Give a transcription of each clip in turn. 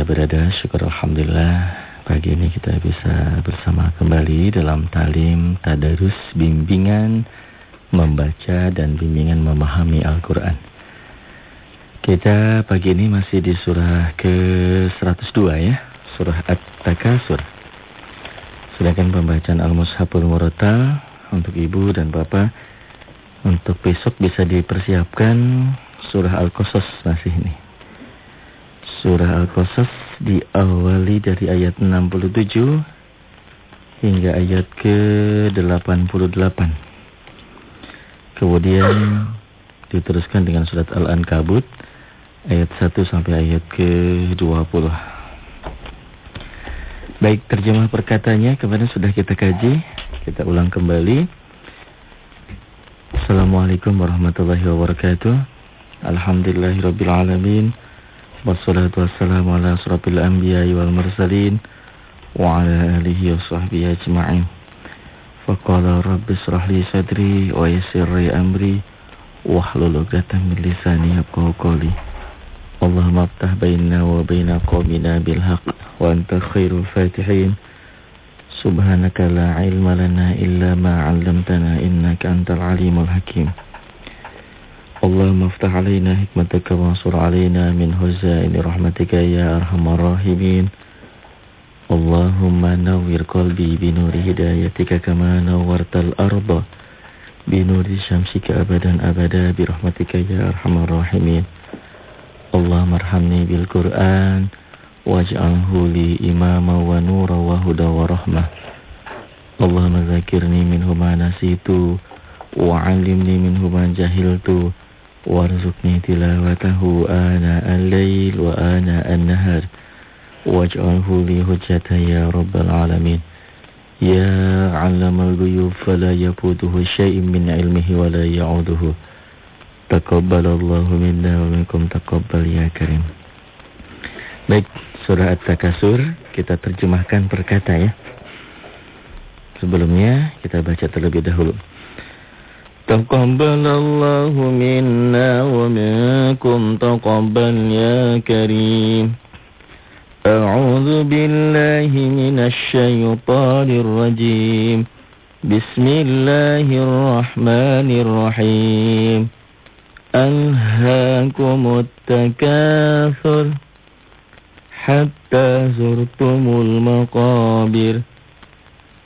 Berada, syukur Alhamdulillah Pagi ini kita bisa bersama kembali dalam talim, tadarus, bimbingan Membaca dan bimbingan memahami Al-Quran. Kita pagi ini masih di surah ke-102 ya Surah At-Takasur. Sedangkan pembacaan Al-Mushaful Murotal Untuk ibu dan bapak. Untuk besok bisa dipersiapkan Surah Al-Qasas masih ini Surah Al-Qasas diawali dari ayat 67 hingga ayat ke-88. Kemudian diteruskan dengan surat Al-Ankabut ayat 1 sampai ayat ke-20. Baik, terjemah perkataannya kemarin sudah kita kaji, kita ulang kembali. Assalamualaikum warahmatullahi wabarakatuh. Alhamdulillahirabbil alamin. Wassalatu wassalamu ala asrafil anbiya'i wal mursalin Wa ala alihi wa sahbihi ajma'in. Faqala rabbi israh sadri wa yassirri amri Wahlul uqdatan min lisani yafqahu qawli. Allahumma aftah bainna wa baina qawmina bil haqq Wa anta khairul fatihin. Subhanaka la ilma lana illa ma 'allamtana innaka antal alimul hakim اللهم افتح علينا حكمتك وانصر علينا من هزائن رحمتك يا أرحم الراحمين. اللهم نور قلبي بنور هدايتك كما نورت الأرض بنور شمسك أبدا أبدا برحمتك يا أرحم الراحمين. اللهم ارحمني بالقرآن واجعله لي إماما ونورا وهدى ورحمة. اللهم ذكرني منه ما نسيت وعلمني منه ما جهلت. Warzuqni tilawatahu ana al-lail wa ana an-nahar waj'alhu li hujjatan ya rabbal alamin ya 'allamal ghuyub fala yafutuhu syai'un min 'ilmihi wa la ya'uduhu taqabbalallahu minna wa minkum taqabbal ya karim baik surah at-takasur kita terjemahkan perkata ya. Sebelumnya kita baca terlebih dahulu تقبل الله منا ومنكم تقبل يا كريم. أعوذ بالله من الشيطان الرجيم. بسم الله الرحمن الرحيم. ألهاكم التكاثر حتى زرتم المقابر.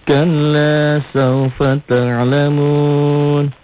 كلا سوف تعلمون.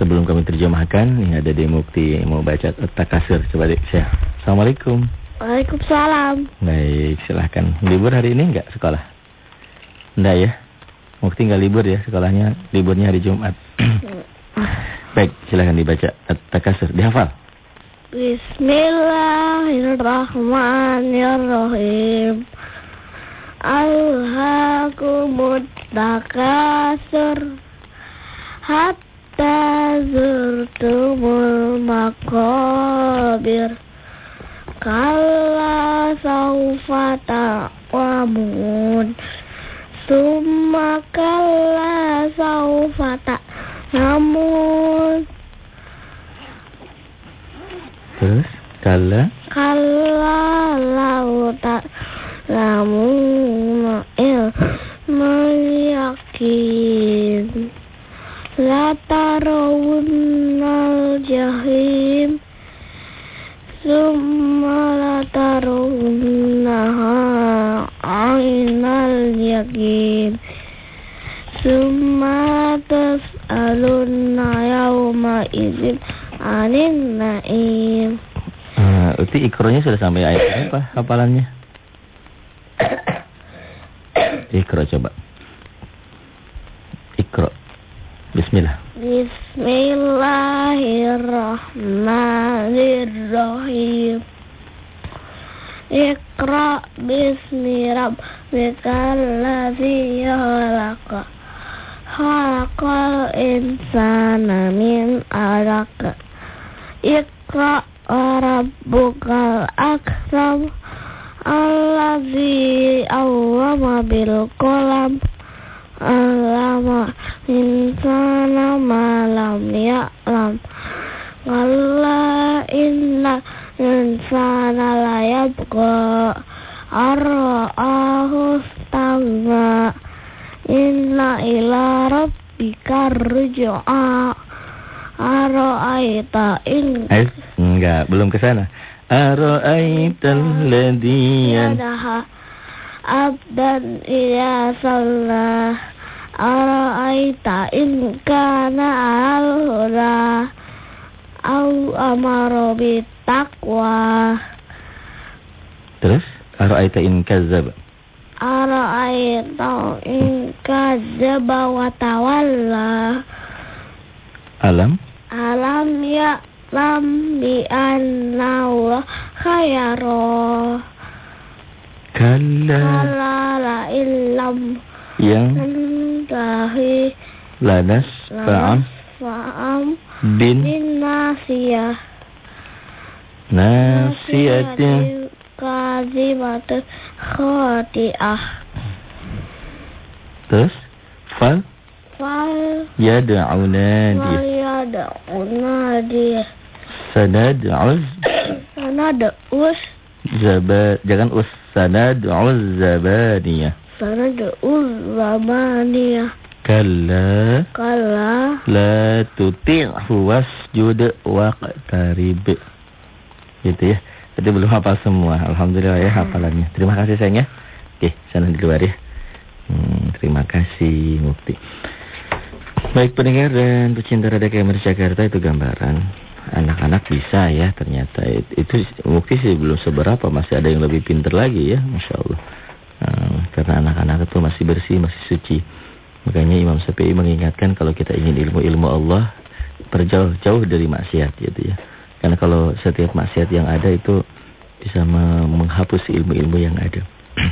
Sebelum kami terjemahkan, ini ada di Mukti mau baca takasir. Coba deh, Syekh. Assalamualaikum. Waalaikumsalam. Baik, silahkan. Libur hari ini enggak sekolah? Enggak ya? Mukti enggak libur ya sekolahnya, liburnya hari Jumat. Baik, silahkan dibaca takasir. Dihafal. Bismillahirrahmanirrahim. Alhaakumut takasur. Hatta zurtumul makabir Kala saufa ta'wamun Summa kala saufa ta'namun Terus kala? Kala lau ta'lamun ilmu yakin La tarawunnal Summa tas'alunna yawma izin Anin na'im uh, Uti ikronya sudah sampai ayat apa hafalannya? Ikro coba Ikro Bismillah. Bismillahirrahmanirrahim. Iqra bismi ladzi khalaqa. Khalaqal insana min 'alaq. Iqra rabbukal akram. Alladzi awwama bil qalam. Allama insana ma lam ya'lam. Kalla inna insana la yabqa arra'ahu stagna inna ila rabbika ruj'a ara'aita in Eh, enggak, belum ke sana. Ara'aital ladzi yan- yadaha abdan iya sallah. Ara'aita in kana al huda au amaro bitaqwa Terus ara'aita in kazzab. ara'aita in kadzaba wa tawalla. Alam? Alam ya lam bi anna Allah khayara. Kalla. Kala la illam yang Nantahi lanas fa'am. Fa'am. Bin. Bin nasiyah nasiyatin kazibatun khati'ah. Terus? Fal? Fal. Yad'u nadi waliyada'una di. Sanad'u sanada us zaba jangan us. Sanad'u zabaniyah. Sanada us zamaniyah kalla. Kala la tuti'hu wasjud waqtarib. Gitu ya tadi belum hafal semua. Alhamdulillah ya hafalannya. Terima kasih sayang ya. Oke sana di luar ya. Hmm, terima kasih Mukti. Baik pendengar dan pecinta Radio Kemer Jakarta itu gambaran anak-anak bisa ya ternyata. Itu Mukti sih belum seberapa masih ada yang lebih pinter lagi ya Masya Allah. Hmm, karena anak-anak itu masih bersih masih suci. Makanya Imam Syafi'i mengingatkan kalau kita ingin ilmu-ilmu Allah berjauh-jauh dari maksiat gitu ya. Karena kalau setiap maksiat yang ada itu bisa menghapus ilmu-ilmu yang ada.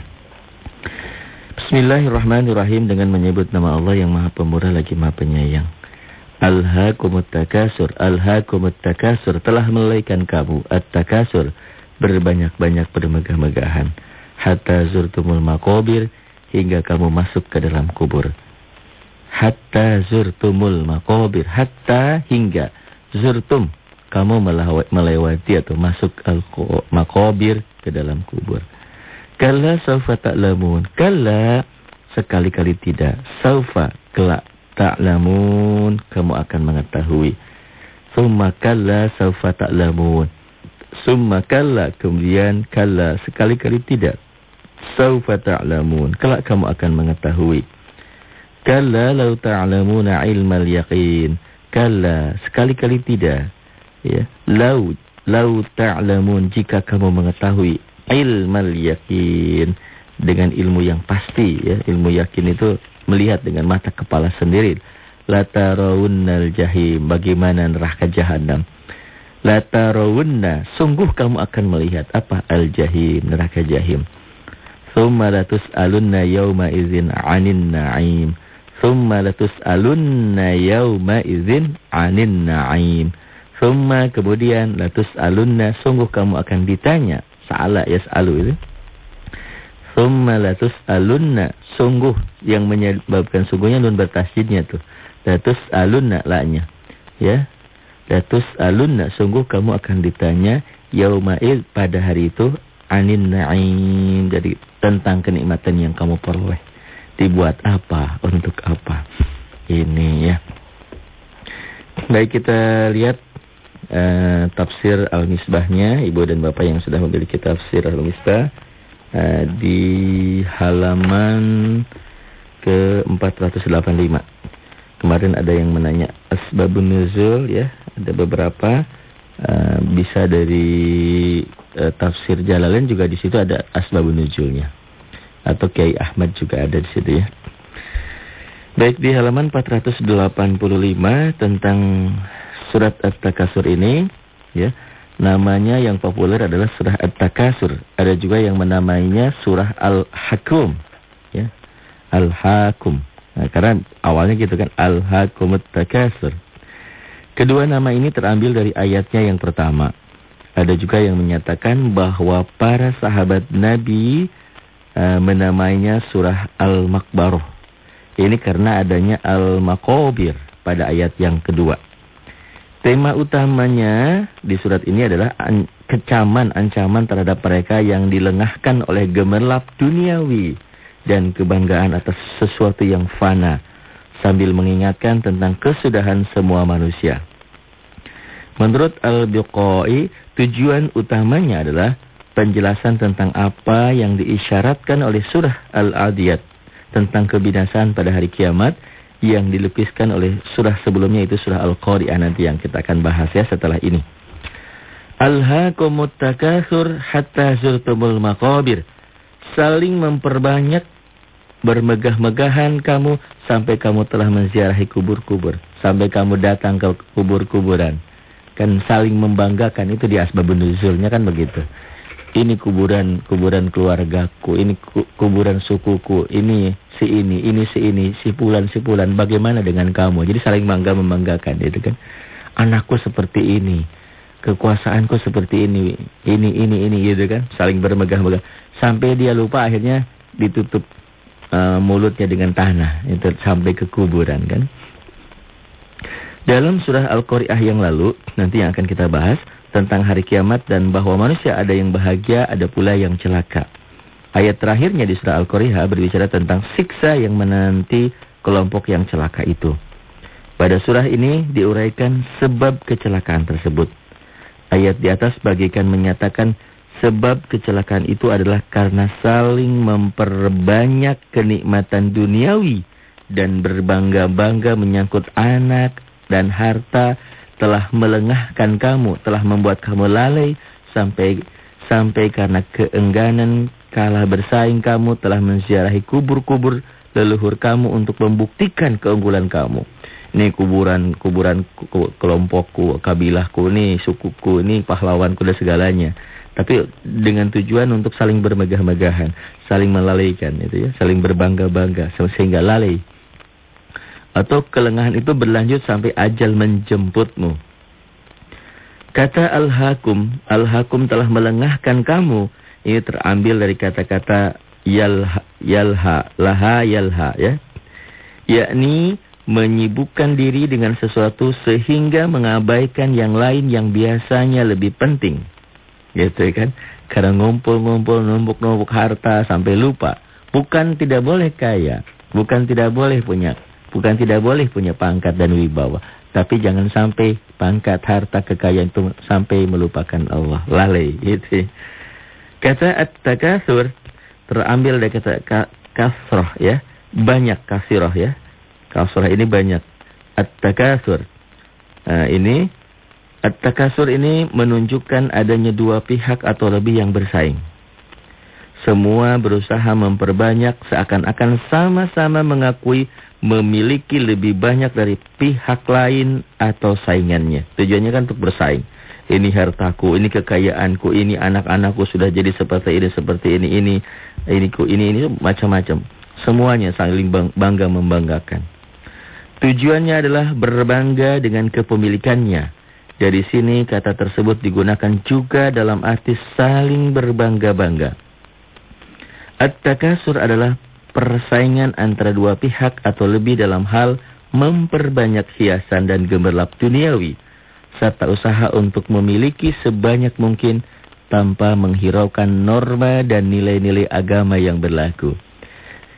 Bismillahirrahmanirrahim dengan menyebut nama Allah yang Maha Pemurah lagi Maha Penyayang. Alhaakumut takasur, alhaakumut takasur telah melaikan kamu at-takasur berbanyak-banyak bermegah-megahan hatta zurtumul maqabir hingga kamu masuk ke dalam kubur hatta zurtumul maqabir hatta hingga zurtum kamu melewati atau masuk al maqabir ke dalam kubur. Kalla saufa ta'lamun. Kalla sekali-kali tidak. Saufa kelak ta'lamun. Kamu akan mengetahui. Summa kalla saufa ta'lamun. Summa kalla kemudian kalla sekali-kali tidak. Saufa ta'lamun. Kelak kamu akan mengetahui. Kalla lau ta'lamuna ilmal yaqin. Kalla sekali-kali tidak. Ya, lau lau ta'lamun jika kamu mengetahui ilmal yaqin dengan ilmu yang pasti ya. Ilmu yakin itu melihat dengan mata kepala sendiri. La tarawunnal jahim. Bagaimana neraka jahanam. La tarawunna sungguh kamu akan melihat apa al jahim, neraka jahim. Thumma latus'alunna yawma idzin 'anin na'im. Thumma latus'alunna yawma idzin 'anin na'im. Thumma kemudian latus'alunna sungguh kamu akan ditanya. Sa'ala yas'alu itu. Thumma latus'alunna sungguh yang menyebabkan sungguhnya nun bertasydidnya tuh. Latus'alunna la-nya. Ya. Latus'alunna sungguh kamu akan ditanya yauma id pada hari itu anin na'im. Jadi tentang kenikmatan yang kamu peroleh dibuat apa, untuk apa. Ini ya. Baik kita lihat uh, tafsir Al-Misbahnya, Ibu dan Bapak yang sudah memiliki tafsir Al-Misbah uh, di halaman ke-485. Kemarin ada yang menanya asbabun nuzul ya, ada beberapa uh, bisa dari uh, tafsir Jalalain juga di situ ada asbabun nuzulnya atau Kiai Ahmad juga ada di situ ya. Baik di halaman 485 tentang surat At-Takasur ini ya. Namanya yang populer adalah surah At-Takasur. Ada juga yang menamainya surah Al-Hakum. Ya. Al-Hakum. Nah, karena awalnya gitu kan Al-Hakum At-Takasur. Kedua nama ini terambil dari ayatnya yang pertama. Ada juga yang menyatakan bahwa para sahabat Nabi uh, menamainya surah Al-Makbaroh. Ini karena adanya Al-Makobir pada ayat yang kedua. Tema utamanya di surat ini adalah an kecaman, ancaman terhadap mereka yang dilengahkan oleh gemerlap duniawi dan kebanggaan atas sesuatu yang fana sambil mengingatkan tentang kesudahan semua manusia. Menurut Al-Biqai, tujuan utamanya adalah penjelasan tentang apa yang diisyaratkan oleh surah Al-Adiyat tentang kebinasaan pada hari kiamat yang dilukiskan oleh surah sebelumnya itu surah Al-Qari'ah nanti yang kita akan bahas ya setelah ini. Alhaakumut takatsur hatta zurtumul maqabir. Saling memperbanyak bermegah-megahan kamu sampai kamu telah menziarahi kubur-kubur, sampai kamu datang ke kubur-kuburan. Kan saling membanggakan itu di asbabun nuzulnya kan begitu ini kuburan kuburan keluargaku, ini kuburan sukuku, ini si ini, ini si ini, si pulan si pulan. Bagaimana dengan kamu? Jadi saling bangga membanggakan itu kan. Anakku seperti ini, kekuasaanku seperti ini, ini ini ini gitu kan. Saling bermegah-megah sampai dia lupa akhirnya ditutup uh, mulutnya dengan tanah itu sampai ke kuburan kan. Dalam surah Al-Qari'ah yang lalu nanti yang akan kita bahas tentang hari kiamat dan bahwa manusia ada yang bahagia, ada pula yang celaka. Ayat terakhirnya di surah Al-Qari'ah berbicara tentang siksa yang menanti kelompok yang celaka itu. Pada surah ini diuraikan sebab kecelakaan tersebut. Ayat di atas bagikan menyatakan sebab kecelakaan itu adalah karena saling memperbanyak kenikmatan duniawi dan berbangga-bangga menyangkut anak dan harta telah melengahkan kamu, telah membuat kamu lalai sampai sampai karena keengganan kalah bersaing kamu telah menziarahi kubur-kubur leluhur kamu untuk membuktikan keunggulan kamu. Ini kuburan kuburan kelompokku, kabilahku, ini sukuku, ini pahlawanku dan segalanya. Tapi dengan tujuan untuk saling bermegah-megahan, saling melalaikan itu ya, saling berbangga-bangga sehingga lalai atau kelengahan itu berlanjut sampai ajal menjemputmu. Kata Al-Hakum, Al-Hakum telah melengahkan kamu. Ini terambil dari kata-kata yalha, yalha, laha yalha ya. Yakni menyibukkan diri dengan sesuatu sehingga mengabaikan yang lain yang biasanya lebih penting. Gitu kan? Karena ngumpul-ngumpul, numpuk-numpuk harta sampai lupa. Bukan tidak boleh kaya, bukan tidak boleh punya Bukan tidak boleh punya pangkat dan wibawa. Tapi jangan sampai pangkat, harta, kekayaan itu sampai melupakan Allah. Lalai. Gitu. Kata at-takasur terambil dari kata kasroh ya. Banyak kasiroh ya. Kasroh ini banyak. At-takasur. Nah, ini at-takasur ini menunjukkan adanya dua pihak atau lebih yang bersaing. Semua berusaha memperbanyak seakan-akan sama-sama mengakui memiliki lebih banyak dari pihak lain atau saingannya. Tujuannya kan untuk bersaing. Ini hartaku, ini kekayaanku, ini anak-anakku sudah jadi seperti ini, seperti ini, ini, ini, ini, ini, macam-macam. Semuanya saling bangga membanggakan. Tujuannya adalah berbangga dengan kepemilikannya. Dari sini kata tersebut digunakan juga dalam arti saling berbangga-bangga. At-takasur adalah persaingan antara dua pihak atau lebih dalam hal memperbanyak hiasan dan gemerlap duniawi, serta usaha untuk memiliki sebanyak mungkin tanpa menghiraukan norma dan nilai-nilai agama yang berlaku.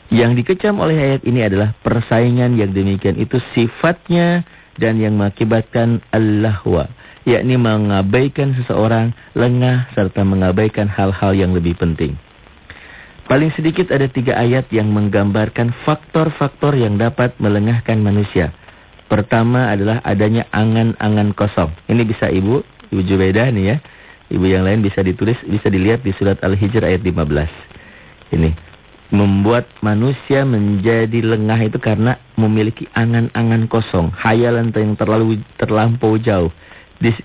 Yang dikecam oleh ayat ini adalah persaingan yang demikian itu sifatnya dan yang mengakibatkan Allahwa, yakni mengabaikan seseorang lengah serta mengabaikan hal-hal yang lebih penting. Paling sedikit ada tiga ayat yang menggambarkan faktor-faktor yang dapat melengahkan manusia. Pertama adalah adanya angan-angan kosong. Ini bisa ibu, ibu Jubaidah nih ya. Ibu yang lain bisa ditulis, bisa dilihat di surat Al-Hijr ayat 15. Ini. Membuat manusia menjadi lengah itu karena memiliki angan-angan kosong. Hayalan yang terlalu terlampau jauh.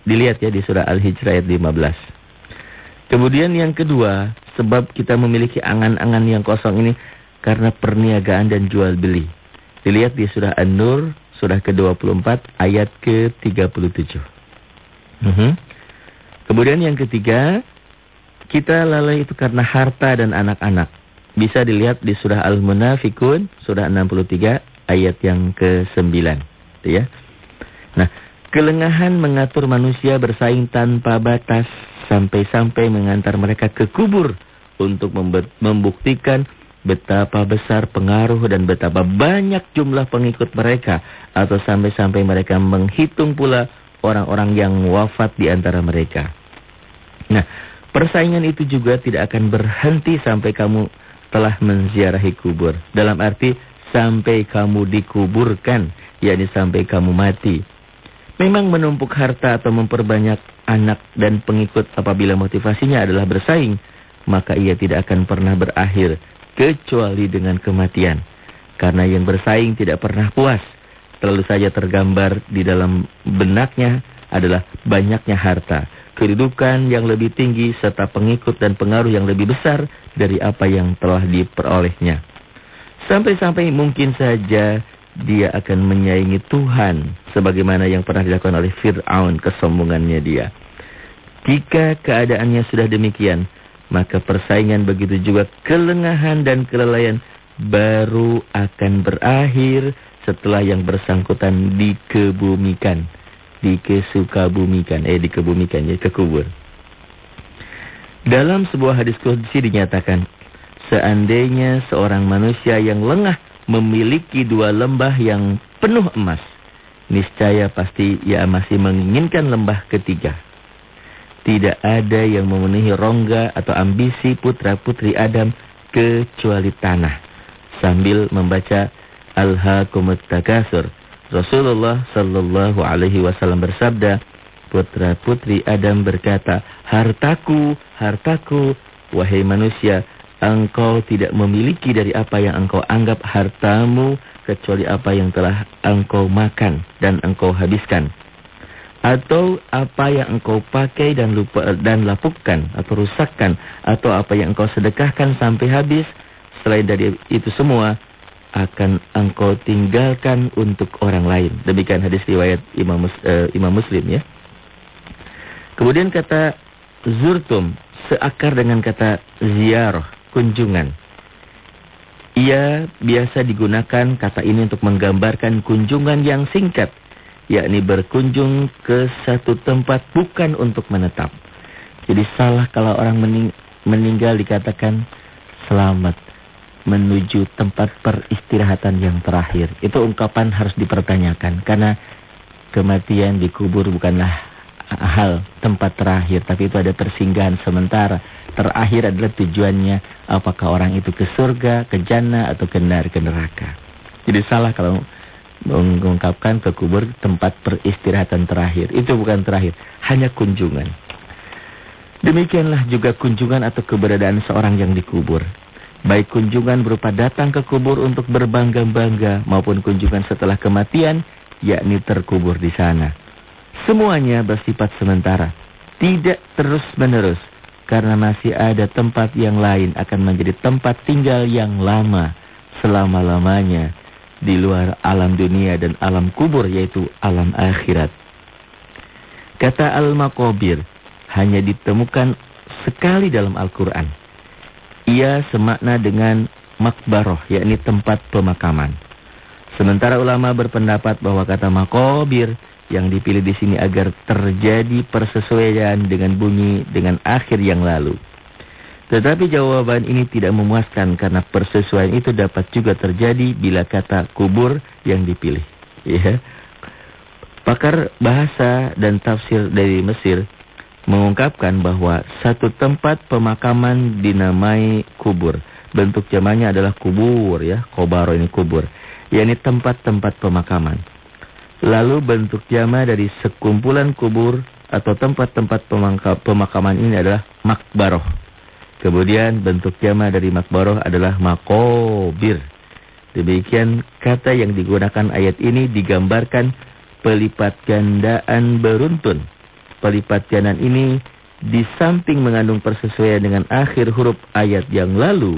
dilihat ya di surah Al-Hijr ayat 15. Kemudian yang kedua, sebab kita memiliki angan-angan yang kosong ini karena perniagaan dan jual beli. Dilihat di surah An-Nur, surah ke-24 ayat ke-37. Mm -hmm. Kemudian yang ketiga, kita lalai itu karena harta dan anak-anak. Bisa dilihat di surah Al-Munafikun, surah 63 ayat yang ke-9. Ya. Nah, kelengahan mengatur manusia bersaing tanpa batas sampai-sampai mengantar mereka ke kubur untuk membuktikan betapa besar pengaruh dan betapa banyak jumlah pengikut mereka atau sampai-sampai mereka menghitung pula orang-orang yang wafat di antara mereka. Nah, persaingan itu juga tidak akan berhenti sampai kamu telah menziarahi kubur. Dalam arti sampai kamu dikuburkan, yakni sampai kamu mati. Memang menumpuk harta atau memperbanyak anak dan pengikut apabila motivasinya adalah bersaing, maka ia tidak akan pernah berakhir kecuali dengan kematian. Karena yang bersaing tidak pernah puas. Terlalu saja tergambar di dalam benaknya adalah banyaknya harta kedudukan yang lebih tinggi serta pengikut dan pengaruh yang lebih besar dari apa yang telah diperolehnya. Sampai-sampai mungkin saja dia akan menyaingi Tuhan sebagaimana yang pernah dilakukan oleh Fir'aun kesombongannya dia. Jika keadaannya sudah demikian, maka persaingan begitu juga kelengahan dan kelelayan baru akan berakhir setelah yang bersangkutan dikebumikan dikesukabumikan, eh dikebumikan, ya kekubur. Dalam sebuah hadis qudsi dinyatakan, seandainya seorang manusia yang lengah memiliki dua lembah yang penuh emas, niscaya pasti ia masih menginginkan lembah ketiga. Tidak ada yang memenuhi rongga atau ambisi putra-putri Adam kecuali tanah. Sambil membaca Al-Hakumut Takasur Rasulullah Shallallahu Alaihi Wasallam bersabda, putra putri Adam berkata, hartaku, hartaku, wahai manusia, engkau tidak memiliki dari apa yang engkau anggap hartamu kecuali apa yang telah engkau makan dan engkau habiskan. Atau apa yang engkau pakai dan lupa dan lapukkan atau rusakkan atau apa yang engkau sedekahkan sampai habis. Selain dari itu semua, akan engkau tinggalkan untuk orang lain. Demikian hadis riwayat Imam, uh, Imam Muslim ya. Kemudian kata zurtum seakar dengan kata ziarah, kunjungan. Ia biasa digunakan kata ini untuk menggambarkan kunjungan yang singkat, yakni berkunjung ke satu tempat bukan untuk menetap. Jadi salah kalau orang mening meninggal dikatakan selamat menuju tempat peristirahatan yang terakhir. Itu ungkapan harus dipertanyakan karena kematian di kubur bukanlah hal tempat terakhir, tapi itu ada persinggahan sementara. Terakhir adalah tujuannya apakah orang itu ke surga, ke jannah atau ke neraka. Jadi salah kalau mengungkapkan ke kubur tempat peristirahatan terakhir. Itu bukan terakhir, hanya kunjungan. Demikianlah juga kunjungan atau keberadaan seorang yang dikubur. Baik kunjungan berupa datang ke kubur untuk berbangga-bangga maupun kunjungan setelah kematian, yakni terkubur di sana. Semuanya bersifat sementara, tidak terus-menerus, karena masih ada tempat yang lain akan menjadi tempat tinggal yang lama, selama-lamanya, di luar alam dunia dan alam kubur, yaitu alam akhirat. Kata Al-Makobir hanya ditemukan sekali dalam Al-Quran. Ia semakna dengan makbaroh, yakni tempat pemakaman. Sementara ulama berpendapat bahwa kata makobir yang dipilih di sini agar terjadi persesuaian dengan bunyi dengan akhir yang lalu. Tetapi jawaban ini tidak memuaskan karena persesuaian itu dapat juga terjadi bila kata kubur yang dipilih. Ya. Pakar bahasa dan tafsir dari Mesir mengungkapkan bahwa satu tempat pemakaman dinamai kubur. Bentuk jamannya adalah kubur ya, kobaro ini kubur. yakni tempat-tempat pemakaman. Lalu bentuk jama dari sekumpulan kubur atau tempat-tempat pemakaman ini adalah makbaroh. Kemudian bentuk jama dari makbaroh adalah makobir. Demikian kata yang digunakan ayat ini digambarkan pelipat gandaan beruntun pelipatianan ini di samping mengandung persesuaian dengan akhir huruf ayat yang lalu,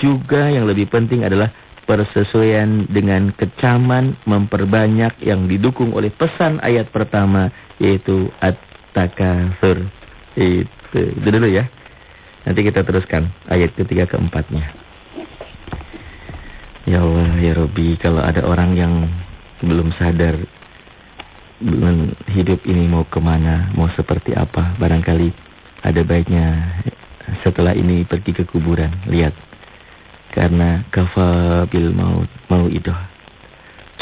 juga yang lebih penting adalah persesuaian dengan kecaman memperbanyak yang didukung oleh pesan ayat pertama yaitu at-takatsur. Itu. Itu dulu ya. Nanti kita teruskan ayat ketiga keempatnya. Ya Allah, ya Robi, kalau ada orang yang belum sadar belum hidup ini mau ke mana, mau seperti apa, barangkali ada baiknya setelah ini pergi ke kuburan, lihat karena kafabil maut mau itu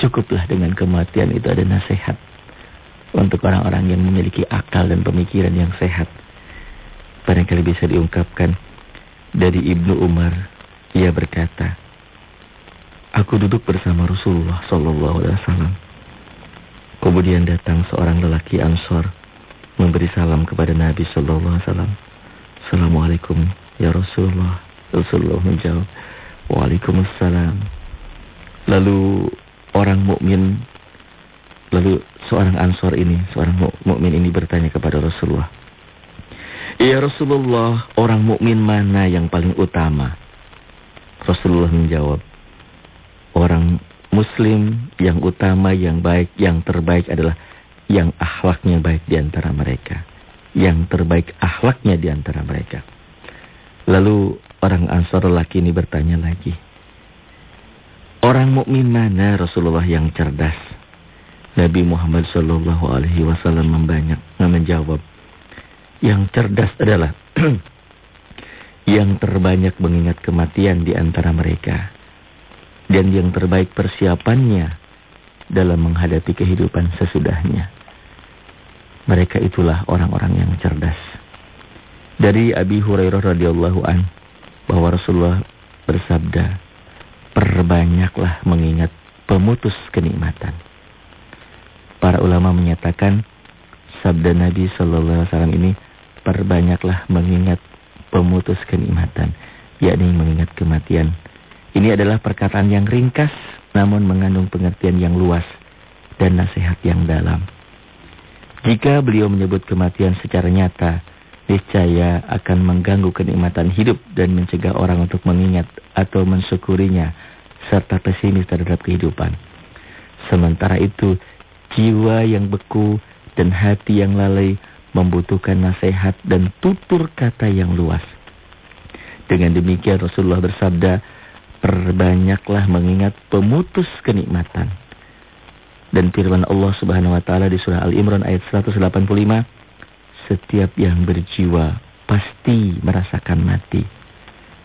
cukuplah dengan kematian itu ada nasihat untuk orang-orang yang memiliki akal dan pemikiran yang sehat. Barangkali bisa diungkapkan dari Ibnu Umar. Ia berkata aku duduk bersama Rasulullah sallallahu kemudian datang seorang lelaki Ansor memberi salam kepada Nabi sallallahu alaihi wasallam Assalamualaikum ya Rasulullah Rasulullah menjawab Waalaikumsalam. Lalu orang mukmin lalu seorang ansor ini, seorang mukmin ini bertanya kepada Rasulullah. Ya Rasulullah, orang mukmin mana yang paling utama? Rasulullah menjawab, orang muslim yang utama, yang baik, yang terbaik adalah yang akhlaknya baik di antara mereka. Yang terbaik akhlaknya di antara mereka. Lalu Orang Ansar laki ini bertanya lagi. Orang mukmin mana Rasulullah yang cerdas? Nabi Muhammad Shallallahu Alaihi Wasallam membanyak menjawab, yang cerdas adalah yang terbanyak mengingat kematian di antara mereka dan yang terbaik persiapannya dalam menghadapi kehidupan sesudahnya. Mereka itulah orang-orang yang cerdas. Dari Abi Hurairah radhiyallahu anhu bahwa Rasulullah bersabda, perbanyaklah mengingat pemutus kenikmatan. Para ulama menyatakan sabda Nabi Shallallahu Alaihi Wasallam ini perbanyaklah mengingat pemutus kenikmatan, yakni mengingat kematian. Ini adalah perkataan yang ringkas namun mengandung pengertian yang luas dan nasihat yang dalam. Jika beliau menyebut kematian secara nyata, niscaya akan mengganggu kenikmatan hidup dan mencegah orang untuk mengingat atau mensyukurinya serta pesimis terhadap kehidupan. Sementara itu, jiwa yang beku dan hati yang lalai membutuhkan nasihat dan tutur kata yang luas. Dengan demikian Rasulullah bersabda, perbanyaklah mengingat pemutus kenikmatan. Dan firman Allah Subhanahu wa taala di surah Al-Imran ayat 185 setiap yang berjiwa pasti merasakan mati.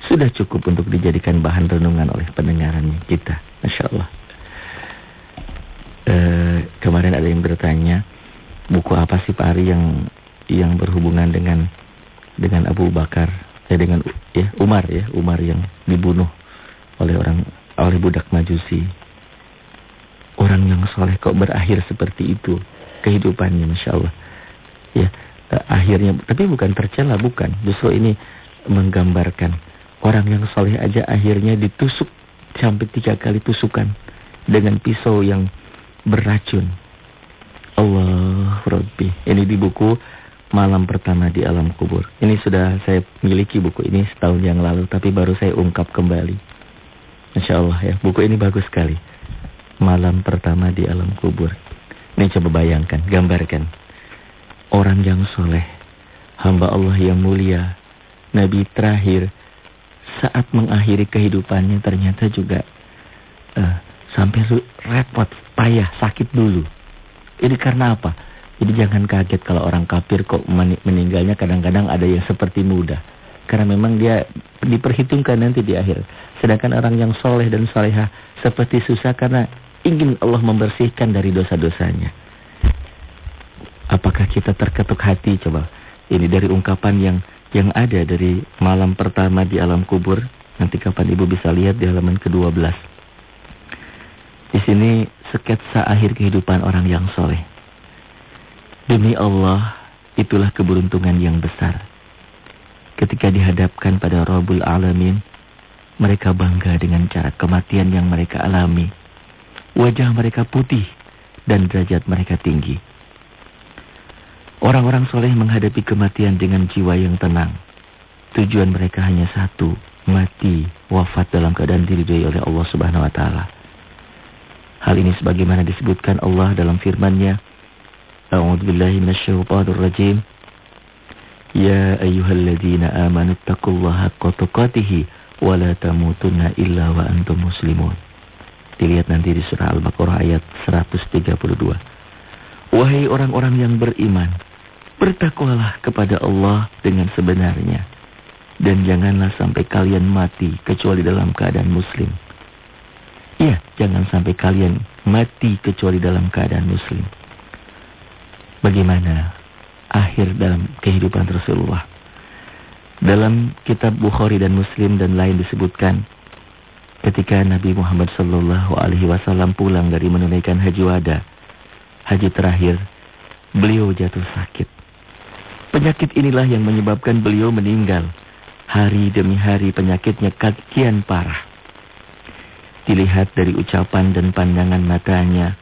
Sudah cukup untuk dijadikan bahan renungan oleh pendengarannya kita. Masya Allah. E, kemarin ada yang bertanya, buku apa sih Pak Ari yang yang berhubungan dengan dengan Abu Bakar, eh, dengan ya Umar ya, Umar yang dibunuh oleh orang oleh budak majusi. Orang yang soleh kok berakhir seperti itu kehidupannya, masya Allah. Ya, uh, akhirnya tapi bukan tercela bukan. Justru ini menggambarkan orang yang soleh aja akhirnya ditusuk sampai tiga kali tusukan dengan pisau yang beracun. Allah Rabbi. Ini di buku malam pertama di alam kubur. Ini sudah saya miliki buku ini setahun yang lalu tapi baru saya ungkap kembali Masya Allah ya buku ini bagus sekali malam pertama di alam kubur ini coba bayangkan gambarkan orang yang soleh, hamba Allah yang mulia, Nabi terakhir, saat mengakhiri kehidupannya ternyata juga uh, sampai repot, payah, sakit dulu. Ini karena apa? Jadi jangan kaget kalau orang kafir kok meninggalnya kadang-kadang ada yang seperti muda. Karena memang dia diperhitungkan nanti di akhir. Sedangkan orang yang soleh dan soleha seperti susah karena ingin Allah membersihkan dari dosa-dosanya. Apakah kita terketuk hati coba? Ini dari ungkapan yang yang ada dari malam pertama di alam kubur. Nanti kapan Ibu bisa lihat di halaman ke-12. Di sini sketsa akhir kehidupan orang yang soleh. Demi Allah, itulah keberuntungan yang besar. Ketika dihadapkan pada Rabbul Alamin, mereka bangga dengan cara kematian yang mereka alami. Wajah mereka putih dan derajat mereka tinggi. Orang-orang soleh menghadapi kematian dengan jiwa yang tenang. Tujuan mereka hanya satu, mati, wafat dalam keadaan diridhoi oleh Allah Subhanahu wa taala. Hal ini sebagaimana disebutkan Allah dalam firman-Nya, A'udzu billahi minasyaitonir rajim. Ya ayyuhalladzina amanu taqullaha haqqa tuqatih wa la tamutunna illa wa antum muslimun. Dilihat nanti di surah Al-Baqarah ayat 132. Wahai orang-orang yang beriman, Bertakwalah kepada Allah dengan sebenarnya. Dan janganlah sampai kalian mati kecuali dalam keadaan muslim. Iya, jangan sampai kalian mati kecuali dalam keadaan muslim. Bagaimana akhir dalam kehidupan Rasulullah? Dalam kitab Bukhari dan Muslim dan lain disebutkan ketika Nabi Muhammad sallallahu alaihi wasallam pulang dari menunaikan haji wada, haji terakhir, beliau jatuh sakit. Penyakit inilah yang menyebabkan beliau meninggal. Hari demi hari penyakitnya kian parah. Dilihat dari ucapan dan pandangan matanya,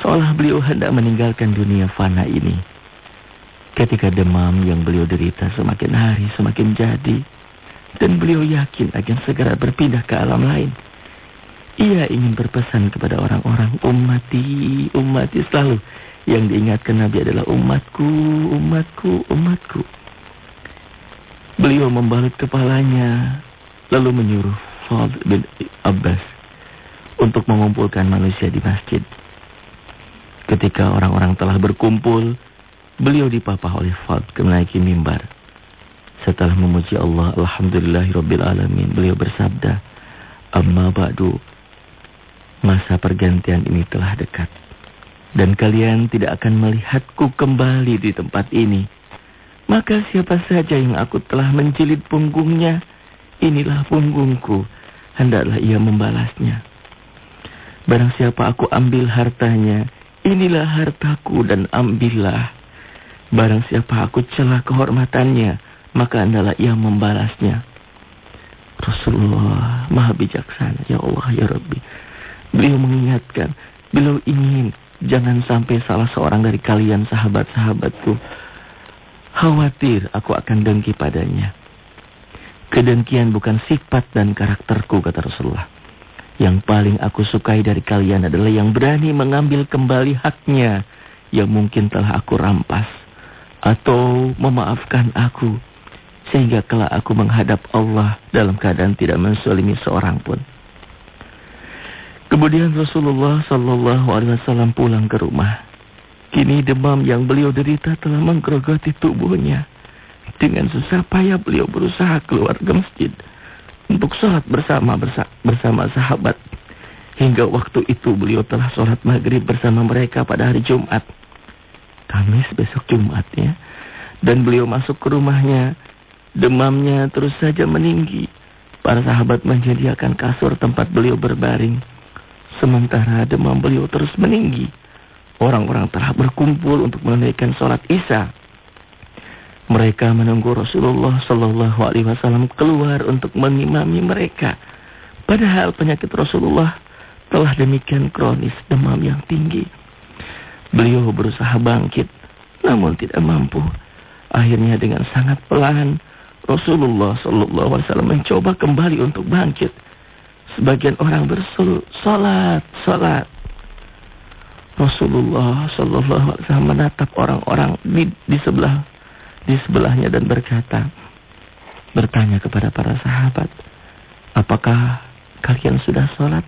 seolah beliau hendak meninggalkan dunia fana ini. Ketika demam yang beliau derita semakin hari semakin jadi, dan beliau yakin akan segera berpindah ke alam lain. Ia ingin berpesan kepada orang-orang, ummati, ummati selalu yang diingatkan Nabi adalah umatku, umatku, umatku. Beliau membalut kepalanya lalu menyuruh Fad bin Abbas untuk mengumpulkan manusia di masjid. Ketika orang-orang telah berkumpul, beliau dipapah oleh Fad menaiki mimbar. Setelah memuji Allah, Alhamdulillahirabbil alamin, beliau bersabda, "Amma ba'du, masa pergantian ini telah dekat." dan kalian tidak akan melihatku kembali di tempat ini. Maka siapa saja yang aku telah menjilid punggungnya, inilah punggungku, hendaklah ia membalasnya. Barang siapa aku ambil hartanya, inilah hartaku dan ambillah. Barang siapa aku celah kehormatannya, maka hendaklah ia membalasnya. Rasulullah maha bijaksana, ya Allah, ya Rabbi. Beliau mengingatkan, beliau ingin Jangan sampai salah seorang dari kalian sahabat-sahabatku khawatir aku akan dengki padanya. Kedengkian bukan sifat dan karakterku kata Rasulullah. Yang paling aku sukai dari kalian adalah yang berani mengambil kembali haknya yang mungkin telah aku rampas atau memaafkan aku sehingga kelak aku menghadap Allah dalam keadaan tidak mensolimi seorang pun. Kemudian Rasulullah Sallallahu Alaihi Wasallam pulang ke rumah. Kini demam yang beliau derita telah menggerogoti tubuhnya. Dengan susah payah beliau berusaha keluar ke masjid untuk sholat bersama bersama sahabat. Hingga waktu itu beliau telah sholat maghrib bersama mereka pada hari Jumat. Kamis besok Jumat ya. Dan beliau masuk ke rumahnya. Demamnya terus saja meninggi. Para sahabat menyediakan kasur tempat beliau berbaring. Sementara demam beliau terus meninggi. Orang-orang telah berkumpul untuk menunaikan sholat isya. Mereka menunggu Rasulullah Shallallahu Alaihi Wasallam keluar untuk mengimami mereka. Padahal penyakit Rasulullah telah demikian kronis demam yang tinggi. Beliau berusaha bangkit, namun tidak mampu. Akhirnya dengan sangat pelan, Rasulullah Wasallam mencoba kembali untuk bangkit. Sebagian orang bersolat, solat. Rasulullah Shallallahu Alaihi Wasallam menatap orang-orang di, di sebelah di sebelahnya dan berkata, bertanya kepada para sahabat, apakah kalian sudah sholat?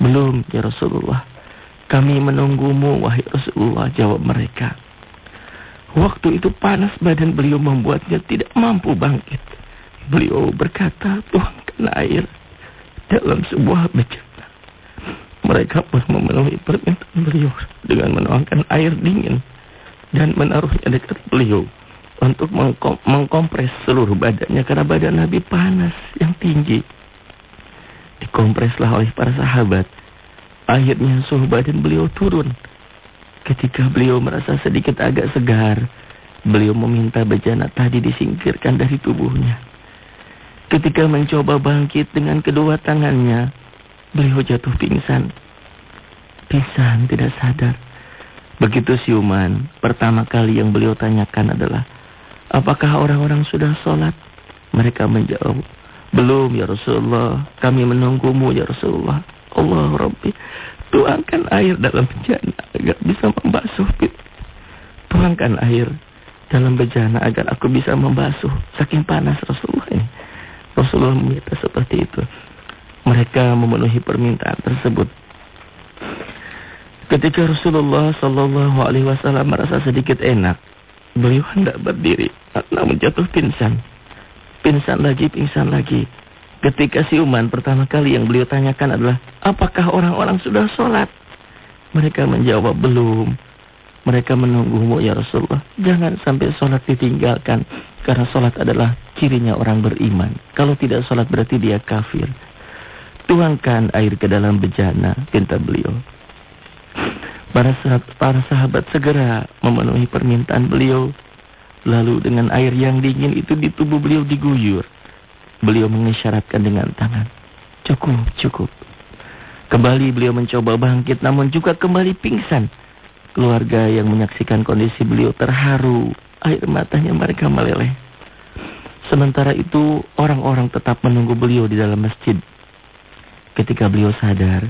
Belum ya Rasulullah. Kami menunggumu wahai Rasulullah jawab mereka. Waktu itu panas badan beliau membuatnya tidak mampu bangkit. Beliau berkata, tuangkan air dalam sebuah bencana. Mereka pun memenuhi permintaan beliau dengan menuangkan air dingin dan menaruhnya dekat beliau untuk mengkom mengkompres seluruh badannya karena badan Nabi panas yang tinggi. Dikompreslah oleh para sahabat. Akhirnya suhu badan beliau turun. Ketika beliau merasa sedikit agak segar, beliau meminta bejana tadi disingkirkan dari tubuhnya. Ketika mencoba bangkit dengan kedua tangannya, beliau jatuh pingsan. Pingsan tidak sadar. Begitu siuman, pertama kali yang beliau tanyakan adalah, apakah orang-orang sudah sholat? Mereka menjawab, belum ya Rasulullah, kami menunggumu ya Rasulullah. Allah Rabbi, tuangkan air dalam bejana agar bisa membasuh. Tuangkan air dalam bejana agar aku bisa membasuh. Saking panas Rasulullah ini. Rasulullah meminta seperti itu. Mereka memenuhi permintaan tersebut. Ketika Rasulullah Shallallahu Alaihi Wasallam merasa sedikit enak, beliau hendak berdiri, namun jatuh pingsan. Pingsan lagi, pingsan lagi. Ketika siuman pertama kali yang beliau tanyakan adalah, apakah orang-orang sudah sholat? Mereka menjawab, belum. Mereka menunggumu ya Rasulullah. Jangan sampai sholat ditinggalkan. Karena sholat adalah cirinya orang beriman. Kalau tidak sholat berarti dia kafir. Tuangkan air ke dalam bejana, pinta beliau. Para sahabat, para sahabat segera memenuhi permintaan beliau. Lalu dengan air yang dingin itu di tubuh beliau diguyur. Beliau mengisyaratkan dengan tangan. Cukup, cukup. Kembali beliau mencoba bangkit namun juga kembali pingsan. Keluarga yang menyaksikan kondisi beliau terharu. Air matanya mereka meleleh. Sementara itu orang-orang tetap menunggu beliau di dalam masjid. Ketika beliau sadar,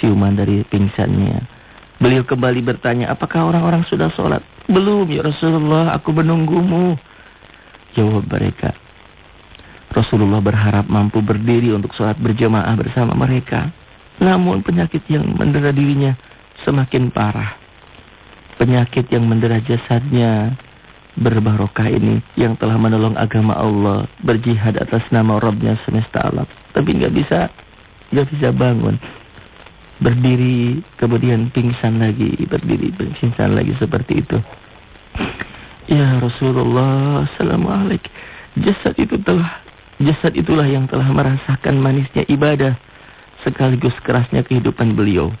siuman dari pingsannya Beliau kembali bertanya, apakah orang-orang sudah sholat? Belum ya Rasulullah, aku menunggumu. Jawab mereka. Rasulullah berharap mampu berdiri untuk sholat berjamaah bersama mereka. Namun penyakit yang mendera dirinya semakin parah. Penyakit yang mendera jasadnya berbarokah ini yang telah menolong agama Allah berjihad atas nama Rabbnya semesta alam. Tapi nggak bisa, nggak bisa bangun berdiri kemudian pingsan lagi berdiri pingsan lagi seperti itu ya Rasulullah assalamualaikum jasad itu telah jasad itulah yang telah merasakan manisnya ibadah sekaligus kerasnya kehidupan beliau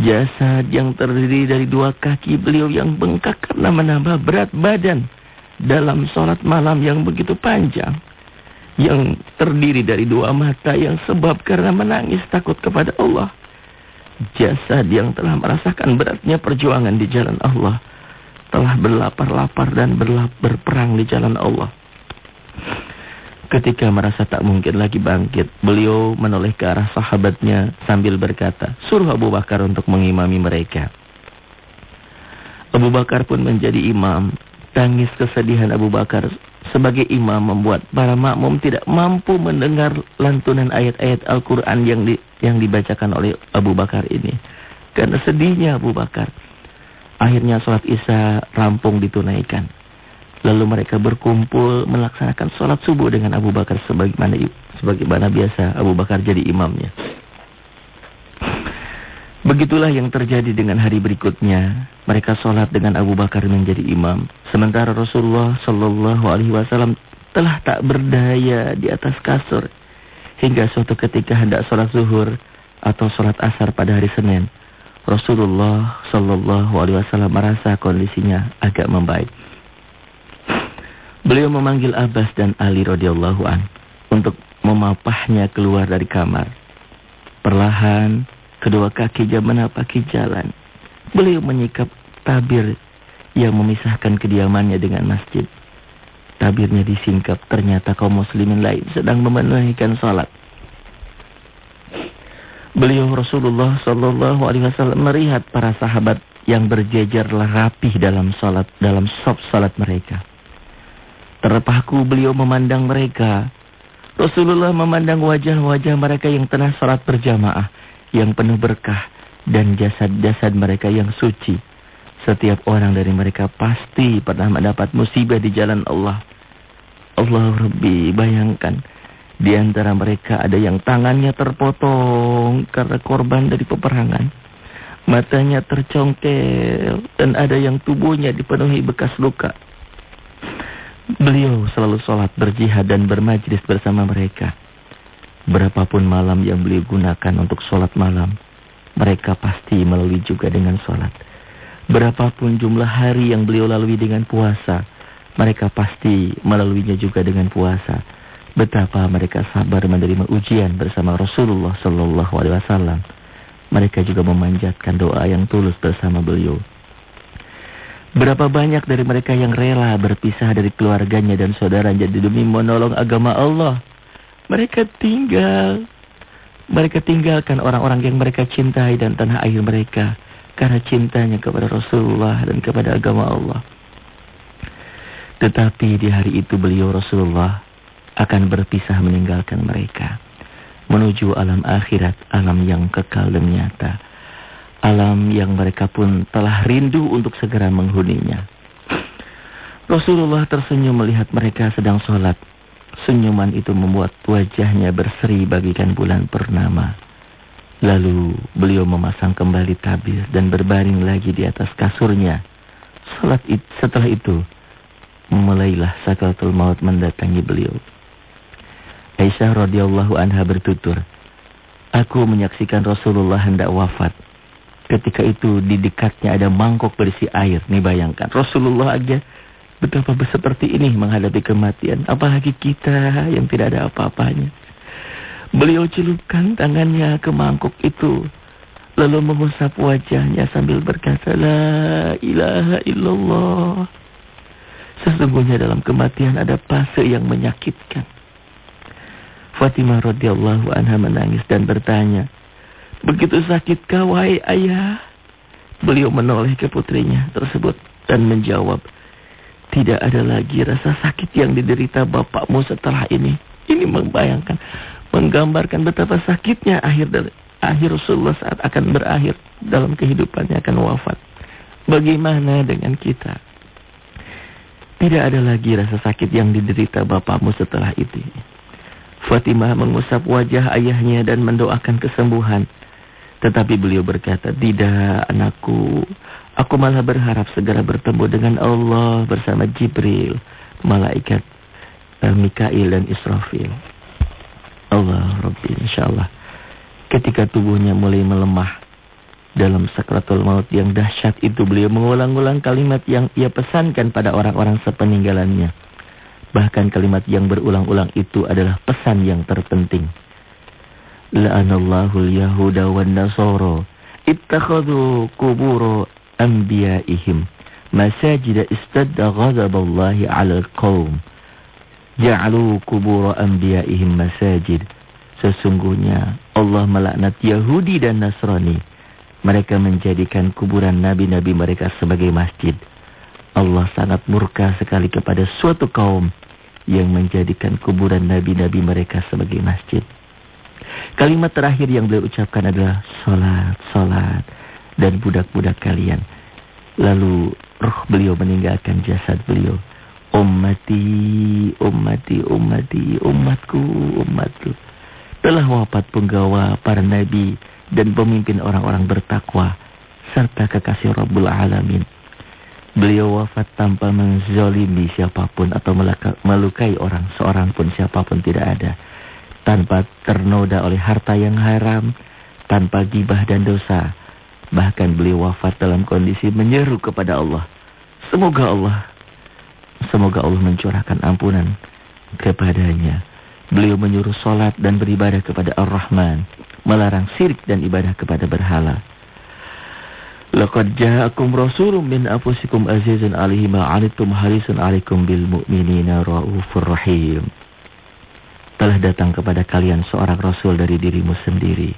jasad yang terdiri dari dua kaki beliau yang bengkak karena menambah berat badan dalam sholat malam yang begitu panjang yang terdiri dari dua mata yang sebab karena menangis takut kepada Allah jasad yang telah merasakan beratnya perjuangan di jalan Allah telah berlapar-lapar dan berlap berperang di jalan Allah. Ketika merasa tak mungkin lagi bangkit, beliau menoleh ke arah sahabatnya sambil berkata, suruh Abu Bakar untuk mengimami mereka. Abu Bakar pun menjadi imam. Tangis kesedihan Abu Bakar sebagai imam membuat para makmum tidak mampu mendengar lantunan ayat-ayat Al-Quran yang di, yang dibacakan oleh Abu Bakar ini. Karena sedihnya Abu Bakar. Akhirnya sholat isya rampung ditunaikan. Lalu mereka berkumpul melaksanakan sholat subuh dengan Abu Bakar sebagaimana, sebagaimana biasa Abu Bakar jadi imamnya. Begitulah yang terjadi dengan hari berikutnya. Mereka sholat dengan Abu Bakar menjadi imam. Sementara Rasulullah Shallallahu Alaihi Wasallam telah tak berdaya di atas kasur. Hingga suatu ketika hendak sholat zuhur atau sholat asar pada hari Senin. Rasulullah Shallallahu Alaihi Wasallam merasa kondisinya agak membaik. Beliau memanggil Abbas dan Ali radhiyallahu an untuk memapahnya keluar dari kamar. Perlahan Kedua kaki menapaki jalan. Beliau menyikap tabir yang memisahkan kediamannya dengan masjid. Tabirnya disingkap, ternyata kaum muslimin lain sedang memenuhikan salat. Beliau Rasulullah Shallallahu Alaihi Wasallam melihat para sahabat yang berjejer rapih dalam salat dalam sop salat mereka. Terpaku beliau memandang mereka. Rasulullah memandang wajah-wajah mereka yang tengah salat berjamaah yang penuh berkah dan jasad-jasad mereka yang suci. Setiap orang dari mereka pasti pernah mendapat musibah di jalan Allah. Allah Rabbi, bayangkan. Di antara mereka ada yang tangannya terpotong karena korban dari peperangan. Matanya tercongkel dan ada yang tubuhnya dipenuhi bekas luka. Beliau selalu sholat berjihad dan bermajlis bersama mereka. Berapapun malam yang beliau gunakan untuk sholat malam, mereka pasti melalui juga dengan sholat. Berapapun jumlah hari yang beliau lalui dengan puasa, mereka pasti melaluinya juga dengan puasa. Betapa mereka sabar menerima ujian bersama Rasulullah Sallallahu Alaihi Wasallam. Mereka juga memanjatkan doa yang tulus bersama beliau. Berapa banyak dari mereka yang rela berpisah dari keluarganya dan saudaranya demi menolong agama Allah. Mereka tinggal. Mereka tinggalkan orang-orang yang mereka cintai dan tanah air mereka. Karena cintanya kepada Rasulullah dan kepada agama Allah. Tetapi di hari itu beliau Rasulullah akan berpisah meninggalkan mereka. Menuju alam akhirat, alam yang kekal dan nyata alam yang mereka pun telah rindu untuk segera menghuninya. Rasulullah tersenyum melihat mereka sedang sholat. Senyuman itu membuat wajahnya berseri bagikan bulan purnama. Lalu beliau memasang kembali tabir dan berbaring lagi di atas kasurnya. Sholat it, setelah itu, mulailah sakaratul maut mendatangi beliau. Aisyah radhiyallahu anha bertutur, Aku menyaksikan Rasulullah hendak wafat. Ketika itu di dekatnya ada mangkok berisi air. Nih bayangkan Rasulullah aja betapa seperti ini menghadapi kematian. Apalagi kita yang tidak ada apa-apanya. Beliau celupkan tangannya ke mangkok itu. Lalu mengusap wajahnya sambil berkata, La ilaha illallah. Sesungguhnya dalam kematian ada fase yang menyakitkan. Fatimah radhiyallahu anha menangis dan bertanya, Begitu sakit kawai ayah. Beliau menoleh ke putrinya tersebut dan menjawab. Tidak ada lagi rasa sakit yang diderita bapakmu setelah ini. Ini membayangkan, menggambarkan betapa sakitnya akhir dari akhir Rasulullah saat akan berakhir dalam kehidupannya akan wafat. Bagaimana dengan kita? Tidak ada lagi rasa sakit yang diderita bapakmu setelah itu. Fatimah mengusap wajah ayahnya dan mendoakan kesembuhan. Tetapi beliau berkata, tidak anakku, aku malah berharap segera bertemu dengan Allah bersama Jibril, malaikat uh, Mikail dan Israfil. Allah Rabbi, insyaAllah. Ketika tubuhnya mulai melemah dalam sakratul maut yang dahsyat itu, beliau mengulang-ulang kalimat yang ia pesankan pada orang-orang sepeninggalannya. Bahkan kalimat yang berulang-ulang itu adalah pesan yang terpenting la'anallahu al-yahuda wan nasara ittakhadhu qubur anbiya'ihim. Masajid istadda ghadaballahi 'ala al-qaum ja'alu qubur anbiya'ihim masajid. Sesungguhnya Allah melaknat Yahudi dan Nasrani. Mereka menjadikan kuburan nabi-nabi mereka sebagai masjid. Allah sangat murka sekali kepada suatu kaum yang menjadikan kuburan nabi-nabi mereka sebagai masjid Kalimat terakhir yang beliau ucapkan adalah salat, salat dan budak-budak kalian. Lalu roh beliau meninggalkan jasad beliau. Ummati, ummati, ummati, umatku, umatku. Telah wafat penggawa para nabi dan pemimpin orang-orang bertakwa serta kekasih Rabbul Alamin. Beliau wafat tanpa menzolimi siapa pun atau melukai orang seorang pun siapa pun tidak ada tanpa ternoda oleh harta yang haram, tanpa gibah dan dosa. Bahkan beliau wafat dalam kondisi menyeru kepada Allah. Semoga Allah, semoga Allah mencurahkan ampunan kepadanya. Beliau menyuruh solat dan beribadah kepada Ar-Rahman, melarang syirik dan ibadah kepada berhala. Laqad ja'akum rasulun min anfusikum azizun 'alaihi ma harisun 'alaikum bil mu'minina raufur rahim telah datang kepada kalian seorang rasul dari dirimu sendiri.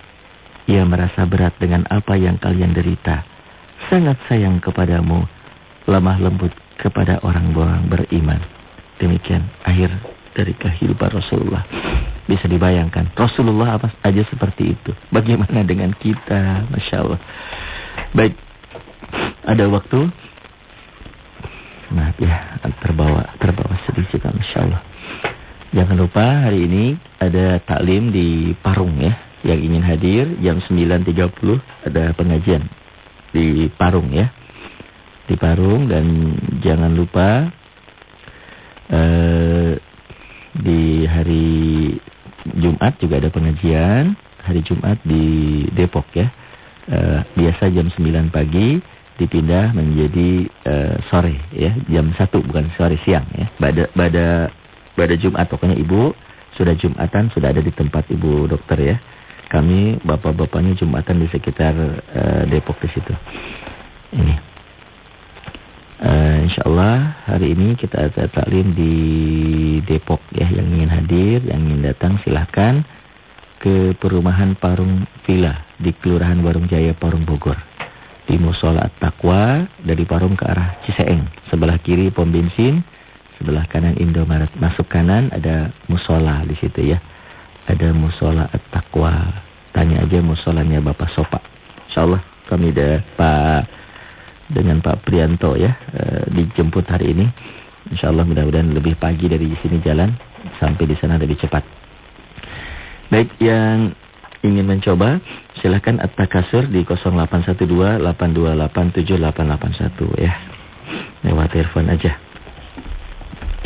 Ia merasa berat dengan apa yang kalian derita. Sangat sayang kepadamu, lemah lembut kepada orang-orang beriman. Demikian akhir dari kehidupan Rasulullah. Bisa dibayangkan, Rasulullah apa aja seperti itu. Bagaimana dengan kita, Masya Allah. Baik, ada waktu. Maaf ya, terbawa terbawa sedikit, Masya Allah. Jangan lupa hari ini ada taklim di Parung ya. Yang ingin hadir jam 9.30 ada pengajian di Parung ya. Di Parung dan jangan lupa uh, di hari Jumat juga ada pengajian. Hari Jumat di Depok ya. Uh, biasa jam 9 pagi dipindah menjadi uh, sore ya. Jam 1 bukan sore siang ya. Pada pada pada Jumat pokoknya ibu sudah Jumatan sudah ada di tempat ibu dokter ya. Kami bapak-bapaknya Jumatan di sekitar uh, Depok di situ. Ini. Uh, insya Allah hari ini kita ada taklim di Depok ya yang ingin hadir, yang ingin datang silahkan ke perumahan Parung Villa di Kelurahan Warung Jaya Parung Bogor di Musola At-Taqwa dari Parung ke arah Ciseeng sebelah kiri pom bensin sebelah kanan Indomaret masuk kanan ada musola di situ ya ada musola At-Taqwa tanya aja musolanya Bapak Sopa Insya Allah kami ada Pak dengan Pak Prianto ya e, dijemput hari ini. Insya Allah mudah-mudahan lebih pagi dari sini jalan sampai di sana lebih cepat. Baik yang ingin mencoba silahkan at-takasur di 0812-8287-881 ya. Lewat telepon aja.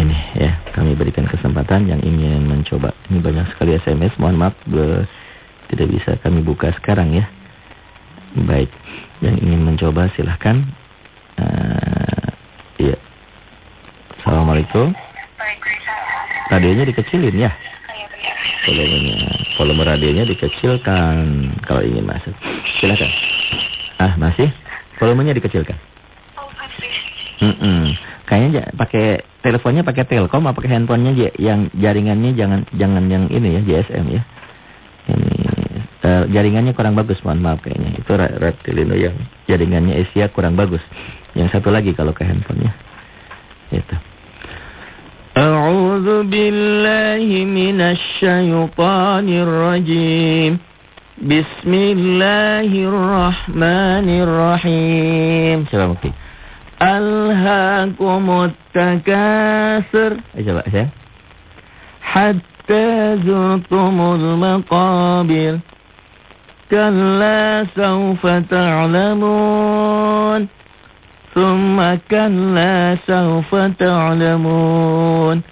Ini ya kami berikan kesempatan yang ingin mencoba. Ini banyak sekali SMS. Mohon maaf tidak bisa kami buka sekarang ya. Baik, yang ingin mencoba silahkan. Uh, iya. Assalamualaikum. Radionya dikecilin ya. Volumenya, volume radionya dikecilkan kalau ingin masuk. Silahkan. Ah, masih? Volumenya dikecilkan. Mm -mm. Kayaknya pakai teleponnya pakai Telkom apa pakai handphonenya yang jaringannya jangan jangan yang ini ya GSM ya. Ini uh, jaringannya kurang bagus mohon maaf kayaknya. Itu Reptilindo yang jaringannya Asia kurang bagus. Yang satu lagi kalau ke handphonenya. Itu A'udzu billahi minasy syaithanir rajim. Bismillahirrahmanirrahim. Coba mungkin Alhaakumut takasur Ayo coba saya Hatta zurtumul maqabir كلا سوف تعلمون. ثم كلا سوف تعلمون.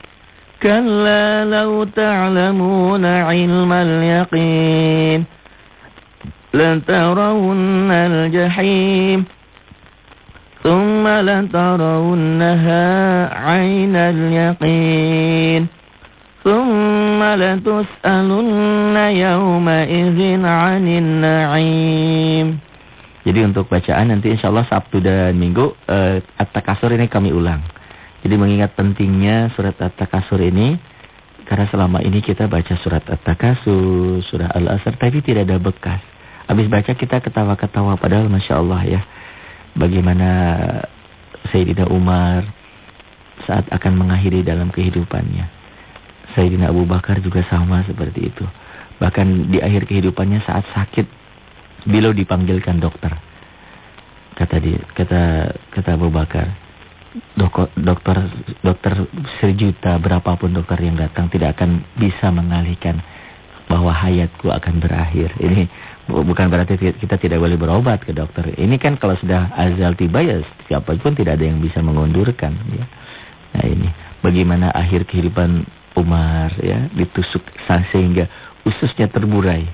كلا لو تعلمون علم اليقين. لترون الجحيم. ثم لترونها عين اليقين ثم لتسألن يومئذ عن النعيم Jadi untuk bacaan nanti insya Allah Sabtu dan Minggu uh, At-Takasur ini kami ulang. Jadi mengingat pentingnya surat At-Takasur ini karena selama ini kita baca surat At-Takasur, surah Al-Asr tapi tidak ada bekas. Habis baca kita ketawa-ketawa padahal Masya Allah ya. Bagaimana Sayyidina Umar saat akan mengakhiri dalam kehidupannya. Sayyidina Abu Bakar juga sama seperti itu. Bahkan di akhir kehidupannya saat sakit, beliau dipanggilkan dokter. Kata dia, kata kata Abu Bakar, dokter dokter dokter sejuta berapapun dokter yang datang tidak akan bisa mengalihkan bahwa hayatku akan berakhir. Ini bukan berarti kita tidak boleh berobat ke dokter. Ini kan kalau sudah azal tiba ya siapa pun tidak ada yang bisa mengundurkan. Ya. Nah ini bagaimana akhir kehidupan Umar ya ditusuk sehingga ususnya terburai.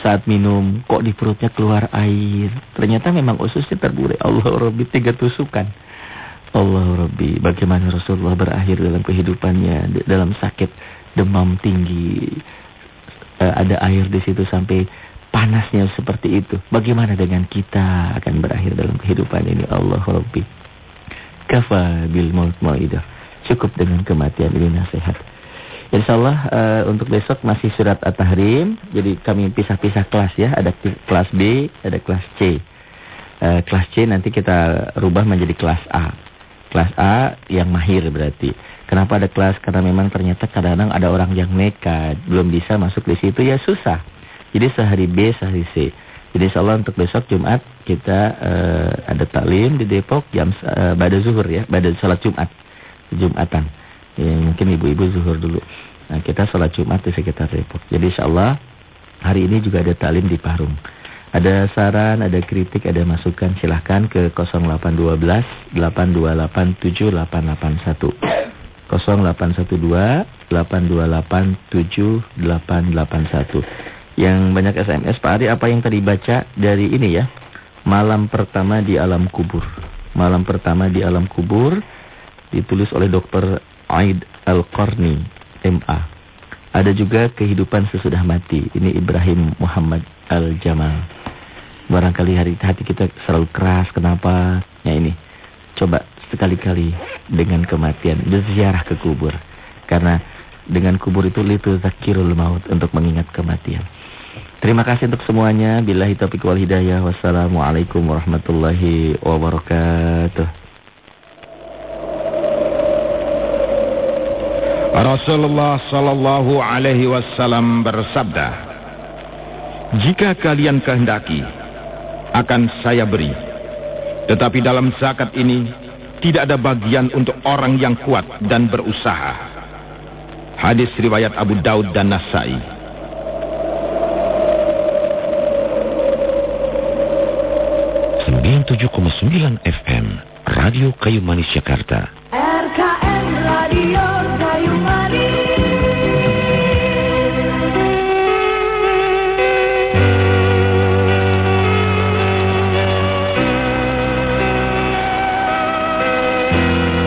Saat minum kok di perutnya keluar air. Ternyata memang ususnya terburai. Allah Rabbi tiga tusukan. Allah Rabbi bagaimana Rasulullah berakhir dalam kehidupannya dalam sakit demam tinggi. Uh, ada air di situ sampai panasnya seperti itu. Bagaimana dengan kita akan berakhir dalam kehidupan ini Allah Rabbi. Kafa bil maut maidah. Cukup dengan kematian ini nasihat. Insya Allah uh, untuk besok masih surat At-Tahrim. Jadi kami pisah-pisah kelas ya. Ada kelas B, ada kelas C. Uh, kelas C nanti kita rubah menjadi kelas A. Kelas A yang mahir berarti. Kenapa ada kelas? Karena memang ternyata kadang-kadang ada orang yang nekat. Belum bisa masuk di situ ya susah. Jadi sehari B, sehari C. Jadi insya Allah untuk besok Jumat kita uh, ada taklim di Depok jam uh, pada zuhur ya. Pada sholat Jumat. Jumatan. Ya, mungkin ibu-ibu zuhur dulu. Nah, kita sholat Jumat di sekitar Depok. Jadi insya Allah hari ini juga ada talim di Parung. Ada saran, ada kritik, ada masukan silahkan ke 0812 828 7881. 0812 828 7881. Yang banyak SMS Pak Ari apa yang tadi baca dari ini ya? Malam pertama di alam kubur. Malam pertama di alam kubur ditulis oleh dokter Aid Al-Qarni MA. Ada juga kehidupan sesudah mati. Ini Ibrahim Muhammad Al-Jamal. Barangkali hari hati kita selalu keras. Kenapa? Ya ini. Coba sekali-kali dengan kematian, berziarah ke kubur. Karena dengan kubur itu litu zakirul maut untuk mengingat kematian. Terima kasih untuk semuanya. Billahi taufiq wal hidayah. Wassalamualaikum warahmatullahi wabarakatuh. Rasulullah sallallahu alaihi wasallam bersabda, "Jika kalian kehendaki, akan saya beri. Tetapi dalam zakat ini tidak ada bagian untuk orang yang kuat dan berusaha." Hadis riwayat Abu Daud dan Nasai. 97,9 FM Radio Kayu Manis Jakarta. RKM Radio.